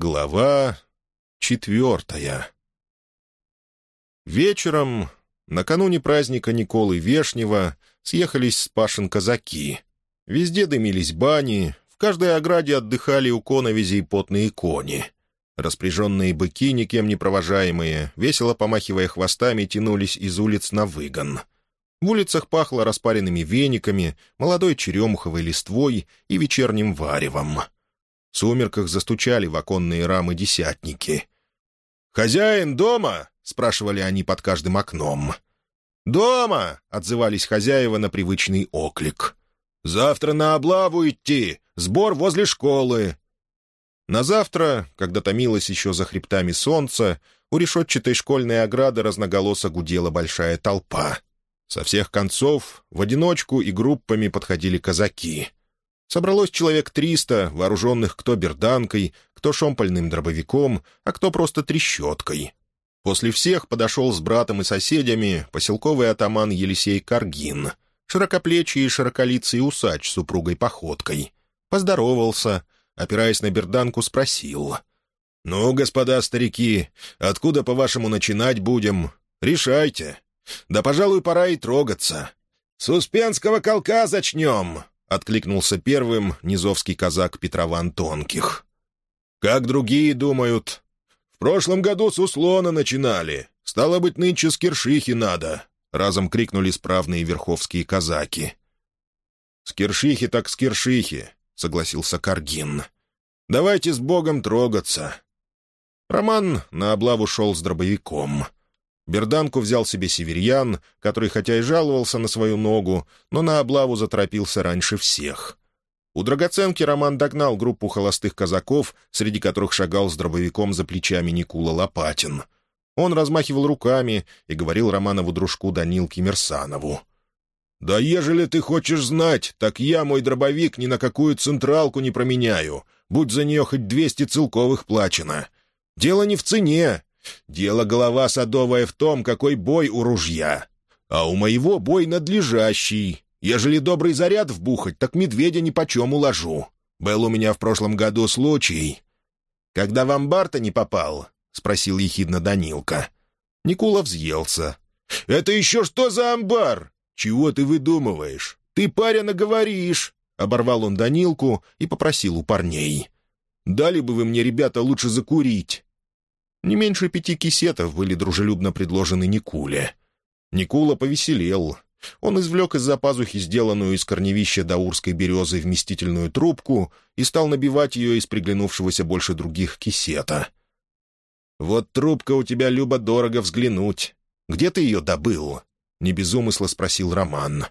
Глава четвертая Вечером, накануне праздника Николы Вешнего, съехались с Пашин казаки. Везде дымились бани, в каждой ограде отдыхали у коновизей потные кони. Распряженные быки, никем не провожаемые, весело помахивая хвостами, тянулись из улиц на выгон. В улицах пахло распаренными вениками, молодой черемуховой листвой и вечерним варевом — в сумерках застучали в оконные рамы десятники. «Хозяин дома?» — спрашивали они под каждым окном. «Дома!» — отзывались хозяева на привычный оклик. «Завтра на облаву идти! Сбор возле школы!» На завтра, когда томилось еще за хребтами солнца, у решетчатой школьной ограды разноголосо гудела большая толпа. Со всех концов в одиночку и группами подходили казаки. Собралось человек триста, вооруженных кто берданкой, кто шомпольным дробовиком, а кто просто трещоткой. После всех подошел с братом и соседями поселковый атаман Елисей Каргин, широкоплечий и широколицый усач с супругой походкой. Поздоровался, опираясь на берданку, спросил. «Ну, господа старики, откуда, по-вашему, начинать будем? Решайте. Да, пожалуй, пора и трогаться. С Успенского колка зачнем!» — откликнулся первым низовский казак Петрован Тонких. «Как другие думают? В прошлом году с Услона начинали. Стало быть, нынче с Киршихи надо», — разом крикнули справные верховские казаки. «С Киршихи так с Киршихи», — согласился Каргин. «Давайте с Богом трогаться». Роман на облаву шел с дробовиком — Берданку взял себе северьян, который хотя и жаловался на свою ногу, но на облаву заторопился раньше всех. У драгоценки Роман догнал группу холостых казаков, среди которых шагал с дробовиком за плечами Никула Лопатин. Он размахивал руками и говорил Романову дружку Данилке Мерсанову. «Да ежели ты хочешь знать, так я мой дробовик ни на какую централку не променяю, будь за нее хоть двести целковых плачено. Дело не в цене, Дело голова садовая в том, какой бой у ружья. А у моего бой надлежащий. Ежели добрый заряд вбухать, так медведя ни почем уложу. Был у меня в прошлом году случай. «Когда в амбар-то не попал?» — спросил ехидно Данилка. Никула взъелся. «Это еще что за амбар? Чего ты выдумываешь? Ты, паря, наговоришь!» Оборвал он Данилку и попросил у парней. «Дали бы вы мне, ребята, лучше закурить. Не меньше пяти кисетов были дружелюбно предложены Никуле. Никула повеселел. Он извлек из-за пазухи сделанную из корневища даурской березы вместительную трубку и стал набивать ее из приглянувшегося больше других кисета. «Вот трубка у тебя, Люба, дорого взглянуть. Где ты ее добыл?» — не без умысла спросил Роман.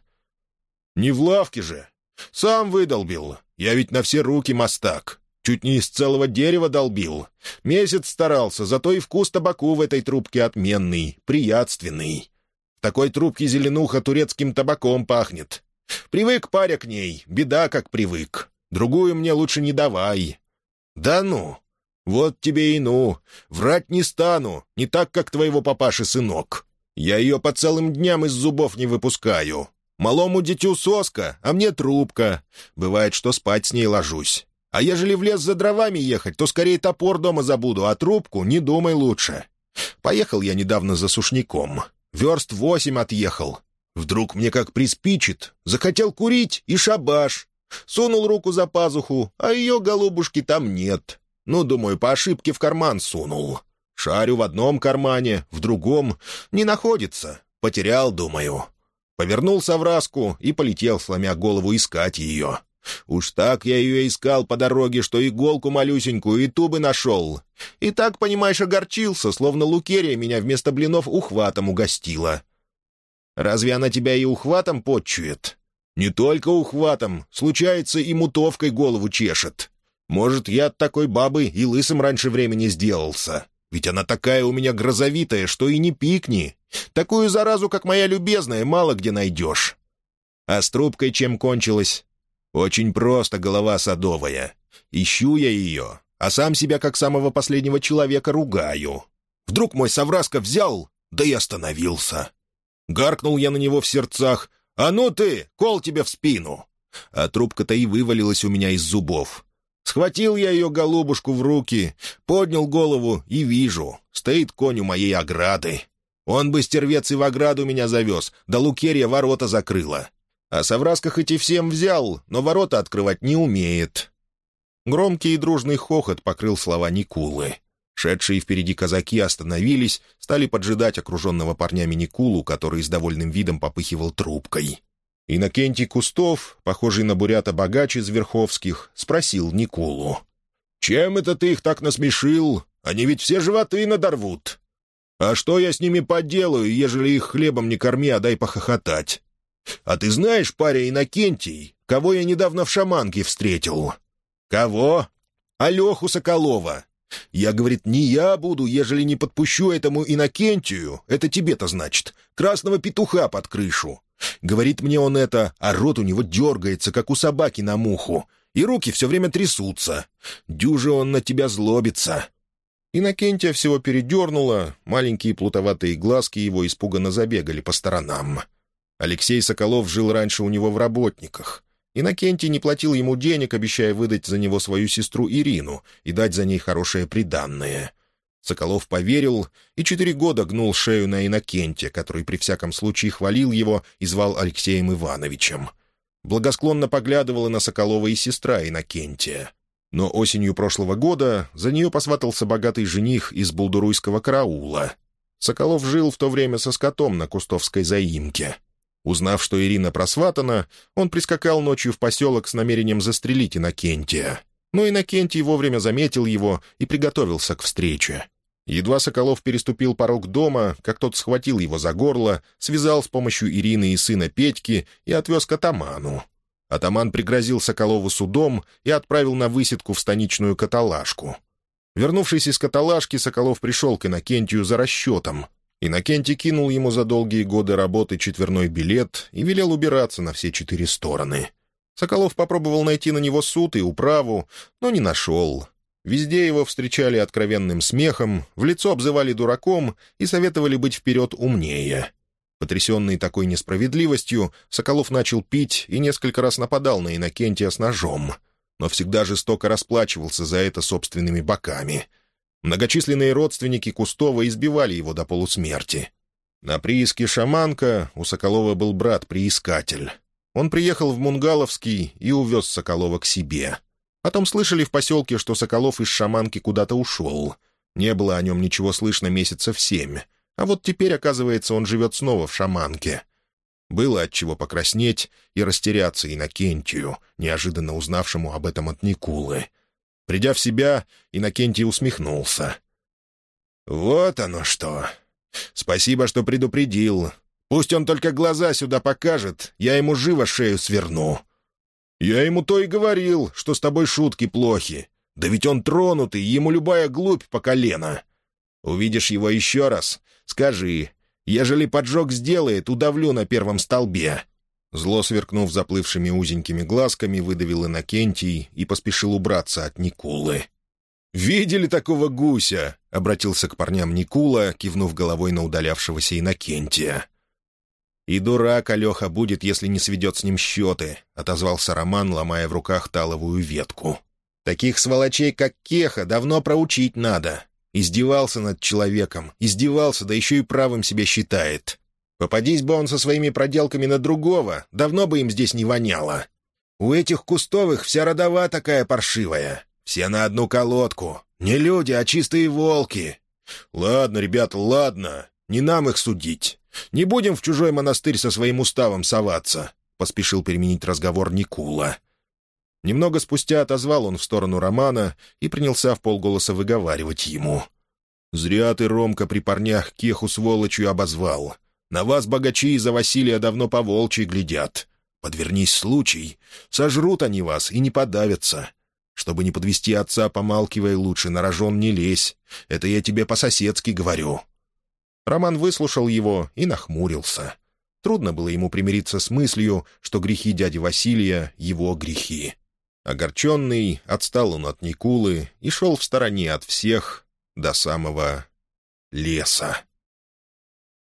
«Не в лавке же. Сам выдолбил. Я ведь на все руки мастак. Чуть не из целого дерева долбил. Месяц старался, зато и вкус табаку в этой трубке отменный, приятственный. В такой трубке зеленуха турецким табаком пахнет. Привык паря к ней, беда как привык. Другую мне лучше не давай. Да ну! Вот тебе и ну. Врать не стану, не так, как твоего папаши сынок. Я ее по целым дням из зубов не выпускаю. Малому дитю соска, а мне трубка. Бывает, что спать с ней ложусь. А ежели в лес за дровами ехать, то скорее топор дома забуду, а трубку не думай лучше. Поехал я недавно за сушняком. Верст восемь отъехал. Вдруг мне как приспичит. Захотел курить и шабаш. Сунул руку за пазуху, а ее голубушки там нет. Ну, думаю, по ошибке в карман сунул. Шарю в одном кармане, в другом. Не находится. Потерял, думаю. Повернулся в раску и полетел, сломя голову, искать ее. Уж так я ее искал по дороге, что иголку малюсенькую и тубы нашел. И так, понимаешь, огорчился, словно Лукерия меня вместо блинов ухватом угостила. Разве она тебя и ухватом подчует? Не только ухватом, случается и мутовкой голову чешет. Может, я от такой бабы и лысым раньше времени сделался. Ведь она такая у меня грозовитая, что и не пикни. Такую заразу, как моя любезная, мало где найдешь. А с трубкой чем кончилось? Очень просто голова садовая. Ищу я ее, а сам себя как самого последнего человека ругаю. Вдруг мой совраска взял, да и остановился. Гаркнул я на него в сердцах. «А ну ты, кол тебе в спину!» А трубка-то и вывалилась у меня из зубов. Схватил я ее голубушку в руки, поднял голову и вижу, стоит конь у моей ограды. Он бы стервец и в ограду меня завез, да Лукерья ворота закрыла. А Савраска хоть и всем взял, но ворота открывать не умеет». Громкий и дружный хохот покрыл слова Никулы. Шедшие впереди казаки остановились, стали поджидать окруженного парнями Никулу, который с довольным видом попыхивал трубкой. Иннокентий Кустов, похожий на бурята богач из Верховских, спросил Никулу. «Чем это ты их так насмешил? Они ведь все животы надорвут. А что я с ними поделаю, ежели их хлебом не корми, а дай похохотать? А ты знаешь, паря Иннокентий, кого я недавно в шаманке встретил?» «Кого?» «Алеху Соколова. Я, говорит, не я буду, ежели не подпущу этому Иннокентию, это тебе-то значит, красного петуха под крышу. Говорит мне он это, а рот у него дергается, как у собаки на муху, и руки все время трясутся. Дюже он на тебя злобится». Иннокентия всего передернула, маленькие плутоватые глазки его испуганно забегали по сторонам. Алексей Соколов жил раньше у него в работниках. Иннокентий не платил ему денег, обещая выдать за него свою сестру Ирину и дать за ней хорошее приданное. Соколов поверил и четыре года гнул шею на Иннокентия, который при всяком случае хвалил его и звал Алексеем Ивановичем. Благосклонно поглядывала на Соколова и сестра Иннокентия. Но осенью прошлого года за нее посватался богатый жених из булдуруйского караула. Соколов жил в то время со скотом на Кустовской заимке. Узнав, что Ирина просватана, он прискакал ночью в поселок с намерением застрелить Иннокентия. Но Иннокентий вовремя заметил его и приготовился к встрече. Едва Соколов переступил порог дома, как тот схватил его за горло, связал с помощью Ирины и сына Петьки и отвез к атаману. Атаман пригрозил Соколову судом и отправил на высидку в станичную каталажку. Вернувшись из каталажки, Соколов пришел к Иннокентию за расчетом. Иннокентий кинул ему за долгие годы работы четверной билет и велел убираться на все четыре стороны. Соколов попробовал найти на него суд и управу, но не нашел. Везде его встречали откровенным смехом, в лицо обзывали дураком и советовали быть вперед умнее. Потрясенный такой несправедливостью, Соколов начал пить и несколько раз нападал на Иннокентия с ножом, но всегда жестоко расплачивался за это собственными боками. Многочисленные родственники Кустова избивали его до полусмерти. На прииске Шаманка у Соколова был брат-приискатель. Он приехал в Мунгаловский и увез Соколова к себе — Потом слышали в поселке, что Соколов из шаманки куда-то ушел. Не было о нем ничего слышно месяцев семь. А вот теперь, оказывается, он живет снова в шаманке. Было от чего покраснеть и растеряться Иннокентию, неожиданно узнавшему об этом от Никулы. Придя в себя, Иннокентий усмехнулся. «Вот оно что! Спасибо, что предупредил. Пусть он только глаза сюда покажет, я ему живо шею сверну. «Я ему то и говорил, что с тобой шутки плохи. Да ведь он тронутый, ему любая глупь по колено. Увидишь его еще раз, скажи, ежели поджог сделает, удавлю на первом столбе». Зло сверкнув заплывшими узенькими глазками, выдавил Иннокентий и поспешил убраться от Никулы. «Видели такого гуся?» — обратился к парням Никула, кивнув головой на удалявшегося Иннокентия. «И дурак Алеха будет, если не сведет с ним счеты», — отозвался Роман, ломая в руках таловую ветку. «Таких сволочей, как Кеха, давно проучить надо. Издевался над человеком, издевался, да еще и правым себя считает. Попадись бы он со своими проделками на другого, давно бы им здесь не воняло. У этих кустовых вся родова такая паршивая. Все на одну колодку. Не люди, а чистые волки. Ладно, ребята, ладно. Не нам их судить. Не будем в чужой монастырь со своим уставом соваться», — поспешил переменить разговор Никула. Немного спустя отозвал он в сторону Романа и принялся в полголоса выговаривать ему. «Зря ты, Ромка, при парнях кеху сволочью обозвал. На вас богачи из-за Василия давно по волчьи глядят. Подвернись случай, сожрут они вас и не подавятся. Чтобы не подвести отца, помалкивай лучше, на рожон не лезь. Это я тебе по-соседски говорю». Роман выслушал его и нахмурился. Трудно было ему примириться с мыслью, что грехи дяди Василия — его грехи. Огорченный, отстал он от Никулы и шел в стороне от всех до самого леса.